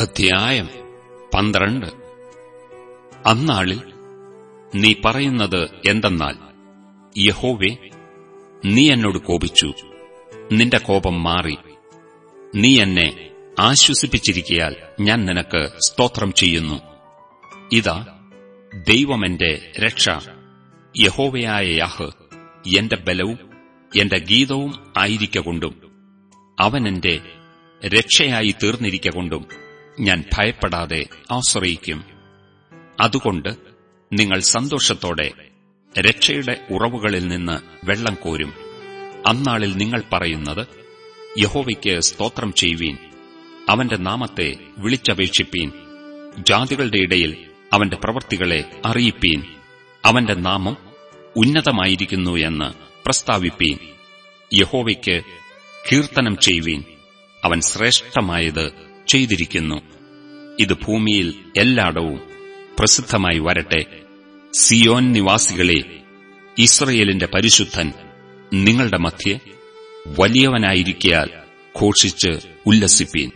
അധ്യായം പന്ത്രണ്ട്. അന്നാളിൽ നീ പറയുന്നത് എന്തെന്നാൽ യഹോവേ നീ എന്നോട് കോപിച്ചു. നിന്റെ കോപം മാറി. നീ എന്നെ ആശ്വസിപ്പിച്ചിരിക്കയാൽ ഞാൻ നിനക്ക് സ്തോത്രം ചെയ്യുന്നു. ഇതാ ദൈവമെന്റെ രക്ഷ. യഹോവയായ യാഹ് എന്റെ ബലവും എന്റെ ഗീതവും ആയിരിക്കൊണ്ടും അവൻ എന്റെ രക്ഷയായി തീർന്നിരിക്കൊണ്ടും ഞാൻ ഭയപ്പെടാതെ ആശ്രയിക്കും. അതുകൊണ്ട് നിങ്ങൾ സന്തോഷത്തോടെ രക്ഷയുടെ ഉറവുകളിൽ നിന്ന് വെള്ളം കോരും. അന്നാളിൽ നിങ്ങൾ പറയുന്നത് യഹോവയ്ക്ക് സ്തോത്രം ചെയ്യുവീൻ അവന്റെ നാമത്തെ വിളിച്ചപേക്ഷിപ്പീൻ ജാതികളുടെ ഇടയിൽ അവന്റെ പ്രവൃത്തികളെ അറിയിപ്പീൻ അവന്റെ നാമം ഉന്നതമായിരിക്കുന്നു എന്ന് പ്രസ്താവിപ്പീൻ. യഹോവയ്ക്ക് കീർത്തനം ചെയ്യുവീൻ അവൻ ശ്രേഷ്ഠമായത് ചെയ്തിരിക്കുന്നു. ഇത് ഭൂമിയിൽ എല്ലായിടവും പ്രസിദ്ധമായി വരട്ടെ. സിയോൻ നിവാസികളെ ഇസ്രയേലിന്റെ പരിശുദ്ധൻ നിങ്ങളുടെ മധ്യെ വലിയവനായിരിക്കയാൽ ഘോഷിച്ച് ഉല്ലസിപ്പീൻ.